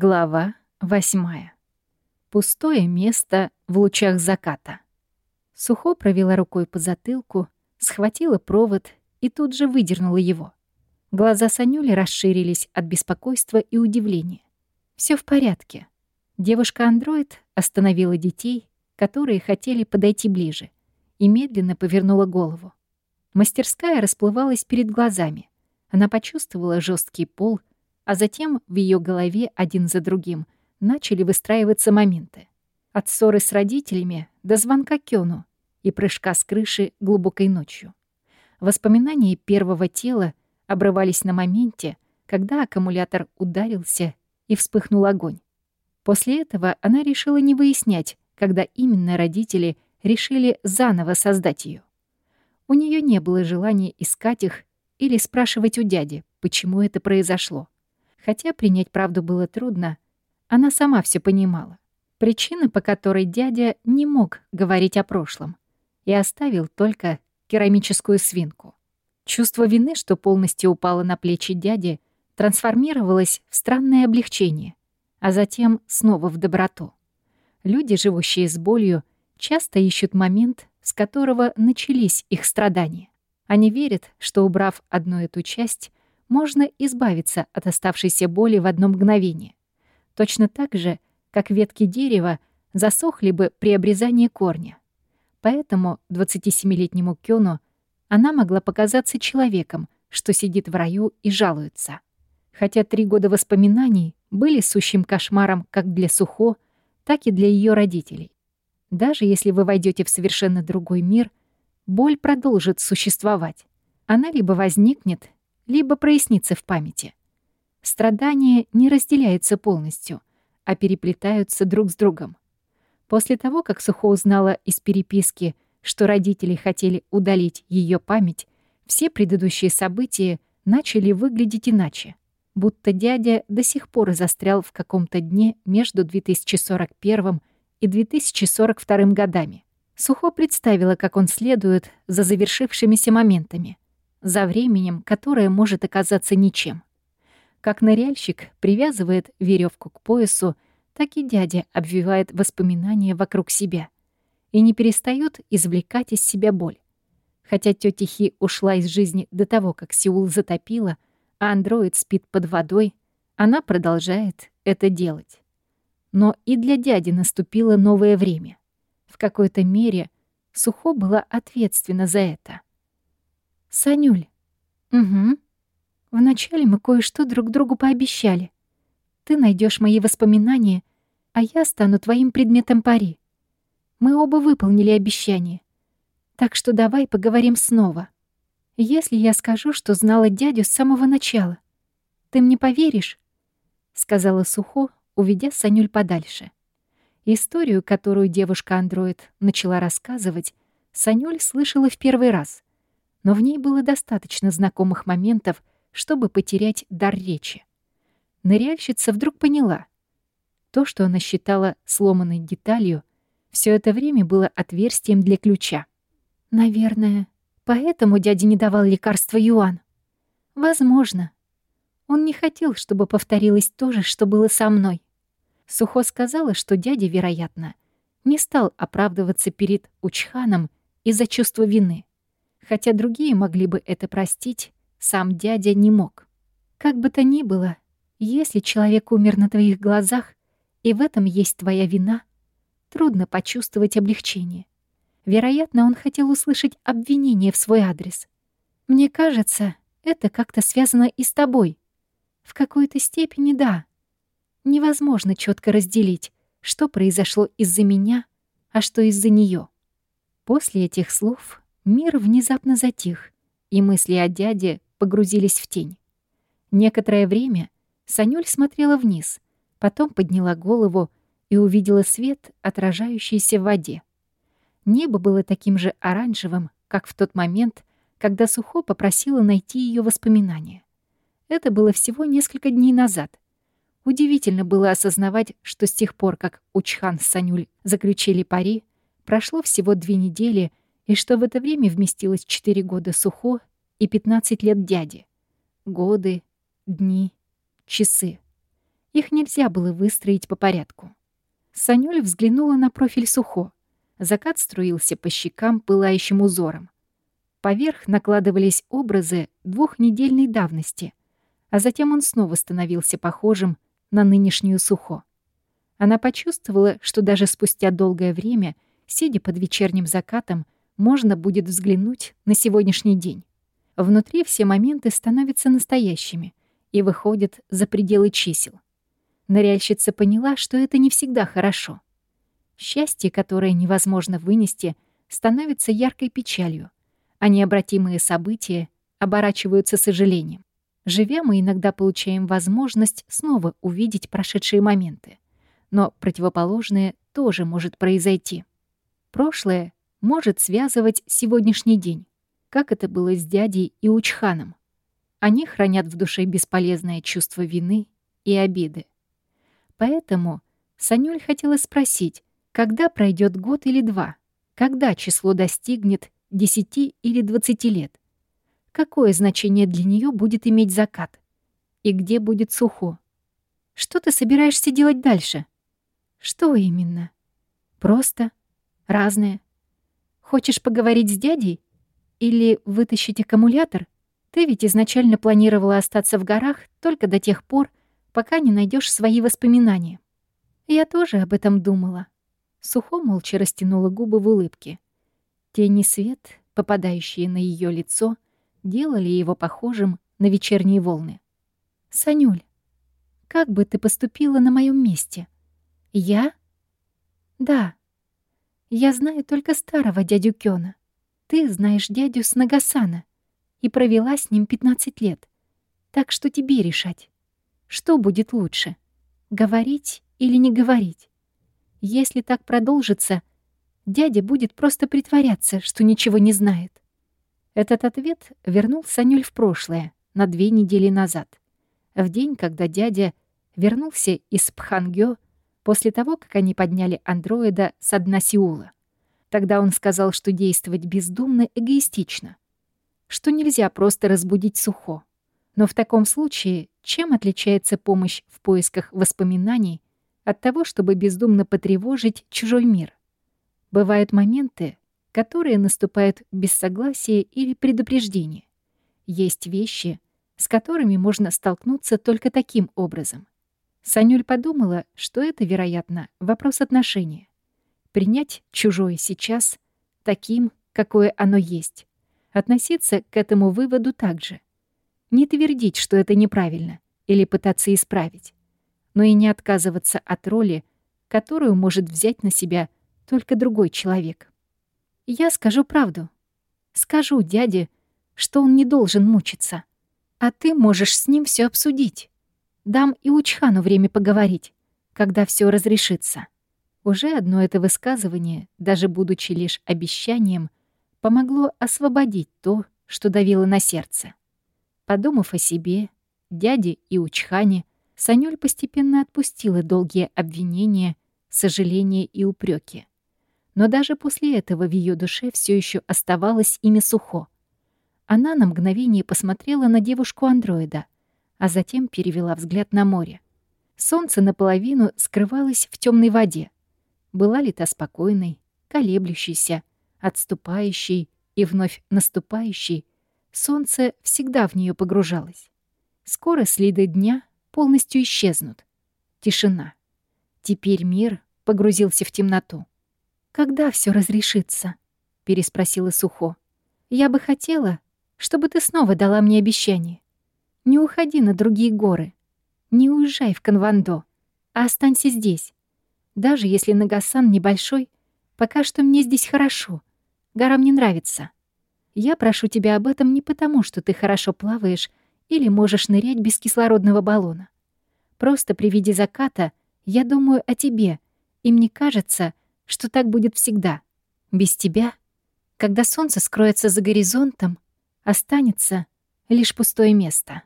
Глава восьмая. Пустое место в лучах заката. Сухо провела рукой по затылку, схватила провод и тут же выдернула его. Глаза Санюли расширились от беспокойства и удивления. Все в порядке. Девушка-андроид остановила детей, которые хотели подойти ближе, и медленно повернула голову. Мастерская расплывалась перед глазами. Она почувствовала жесткий пол, а затем в ее голове один за другим начали выстраиваться моменты. От ссоры с родителями до звонка Кёну и прыжка с крыши глубокой ночью. Воспоминания первого тела обрывались на моменте, когда аккумулятор ударился и вспыхнул огонь. После этого она решила не выяснять, когда именно родители решили заново создать ее. У нее не было желания искать их или спрашивать у дяди, почему это произошло. Хотя принять правду было трудно, она сама все понимала. Причина, по которой дядя не мог говорить о прошлом и оставил только керамическую свинку. Чувство вины, что полностью упало на плечи дяди, трансформировалось в странное облегчение, а затем снова в доброту. Люди, живущие с болью, часто ищут момент, с которого начались их страдания. Они верят, что, убрав одну эту часть, можно избавиться от оставшейся боли в одно мгновение. Точно так же, как ветки дерева засохли бы при обрезании корня. Поэтому 27-летнему Кёну она могла показаться человеком, что сидит в раю и жалуется. Хотя три года воспоминаний были сущим кошмаром как для Сухо, так и для ее родителей. Даже если вы войдете в совершенно другой мир, боль продолжит существовать. Она либо возникнет, либо прояснится в памяти. Страдания не разделяются полностью, а переплетаются друг с другом. После того, как Сухо узнала из переписки, что родители хотели удалить ее память, все предыдущие события начали выглядеть иначе, будто дядя до сих пор застрял в каком-то дне между 2041 и 2042 годами. Сухо представила, как он следует за завершившимися моментами — за временем, которое может оказаться ничем. Как ныряльщик привязывает веревку к поясу, так и дядя обвивает воспоминания вокруг себя и не перестает извлекать из себя боль. Хотя тетя Хи ушла из жизни до того, как Сеул затопила, а андроид спит под водой, она продолжает это делать. Но и для дяди наступило новое время. В какой-то мере Сухо была ответственна за это. «Санюль». «Угу. Вначале мы кое-что друг другу пообещали. Ты найдешь мои воспоминания, а я стану твоим предметом пари. Мы оба выполнили обещание. Так что давай поговорим снова. Если я скажу, что знала дядю с самого начала, ты мне поверишь?» — сказала Сухо, уведя Санюль подальше. Историю, которую девушка-андроид начала рассказывать, Санюль слышала в первый раз — но в ней было достаточно знакомых моментов, чтобы потерять дар речи. Ныряльщица вдруг поняла. То, что она считала сломанной деталью, все это время было отверстием для ключа. Наверное, поэтому дядя не давал лекарства Юан. Возможно. Он не хотел, чтобы повторилось то же, что было со мной. Сухо сказала, что дядя, вероятно, не стал оправдываться перед Учханом из-за чувства вины. Хотя другие могли бы это простить, сам дядя не мог. Как бы то ни было, если человек умер на твоих глазах, и в этом есть твоя вина, трудно почувствовать облегчение. Вероятно, он хотел услышать обвинение в свой адрес. Мне кажется, это как-то связано и с тобой. В какой-то степени да. Невозможно четко разделить, что произошло из-за меня, а что из-за нее. После этих слов Мир внезапно затих, и мысли о дяде погрузились в тень. Некоторое время Санюль смотрела вниз, потом подняла голову и увидела свет, отражающийся в воде. Небо было таким же оранжевым, как в тот момент, когда Сухо попросила найти ее воспоминания. Это было всего несколько дней назад. Удивительно было осознавать, что с тех пор, как Учхан с Санюль заключили пари, прошло всего две недели — и что в это время вместилось 4 года Сухо и 15 лет дяди. Годы, дни, часы. Их нельзя было выстроить по порядку. Санюль взглянула на профиль Сухо. Закат струился по щекам пылающим узором. Поверх накладывались образы двухнедельной давности, а затем он снова становился похожим на нынешнюю Сухо. Она почувствовала, что даже спустя долгое время, сидя под вечерним закатом, можно будет взглянуть на сегодняшний день. Внутри все моменты становятся настоящими и выходят за пределы чисел. Ныряльщица поняла, что это не всегда хорошо. Счастье, которое невозможно вынести, становится яркой печалью, а необратимые события оборачиваются сожалением. Живя, мы иногда получаем возможность снова увидеть прошедшие моменты. Но противоположное тоже может произойти. Прошлое может связывать сегодняшний день, как это было с дядей и Учханом. Они хранят в душе бесполезное чувство вины и обиды. Поэтому Санюль хотела спросить, когда пройдет год или два, когда число достигнет 10 или 20 лет, какое значение для нее будет иметь закат и где будет сухо. Что ты собираешься делать дальше? Что именно? Просто? Разное? Хочешь поговорить с дядей? Или вытащить аккумулятор? Ты ведь изначально планировала остаться в горах только до тех пор, пока не найдешь свои воспоминания. Я тоже об этом думала. Сухо молча растянула губы в улыбке. Тени свет, попадающие на ее лицо, делали его похожим на вечерние волны. «Санюль, как бы ты поступила на моем месте? Я?» «Да», я знаю только старого дядю Кёна. Ты знаешь дядю с Нагасана и провела с ним 15 лет. Так что тебе решать. Что будет лучше? Говорить или не говорить? Если так продолжится, дядя будет просто притворяться, что ничего не знает. Этот ответ вернул Санюль в прошлое, на две недели назад. В день, когда дядя вернулся из Пхангё после того, как они подняли андроида с дна Сеула. Тогда он сказал, что действовать бездумно эгоистично, что нельзя просто разбудить Сухо. Но в таком случае чем отличается помощь в поисках воспоминаний от того, чтобы бездумно потревожить чужой мир? Бывают моменты, которые наступают без согласия или предупреждения. Есть вещи, с которыми можно столкнуться только таким образом — Санюль подумала, что это, вероятно, вопрос отношения. Принять чужое сейчас таким, какое оно есть. Относиться к этому выводу также. Не твердить, что это неправильно, или пытаться исправить. Но и не отказываться от роли, которую может взять на себя только другой человек. Я скажу правду. Скажу дяде, что он не должен мучиться. А ты можешь с ним все обсудить. Дам и Учхану время поговорить, когда все разрешится. Уже одно это высказывание, даже будучи лишь обещанием, помогло освободить то, что давило на сердце. Подумав о себе, дяде и Учхане, Санюль постепенно отпустила долгие обвинения, сожаления и упреки. Но даже после этого в ее душе все еще оставалось имя Сухо. Она на мгновение посмотрела на девушку-андроида — а затем перевела взгляд на море. Солнце наполовину скрывалось в темной воде. Была ли та спокойной, колеблющейся, отступающей и вновь наступающей, солнце всегда в нее погружалось. Скоро следы дня полностью исчезнут. Тишина. Теперь мир погрузился в темноту. «Когда все разрешится?» — переспросила Сухо. «Я бы хотела, чтобы ты снова дала мне обещание. Не уходи на другие горы. Не уезжай в Канвандо, а останься здесь. Даже если Нагасан небольшой, пока что мне здесь хорошо. Гора мне нравится. Я прошу тебя об этом не потому, что ты хорошо плаваешь или можешь нырять без кислородного баллона. Просто при виде заката я думаю о тебе, и мне кажется, что так будет всегда. Без тебя, когда солнце скроется за горизонтом, останется лишь пустое место.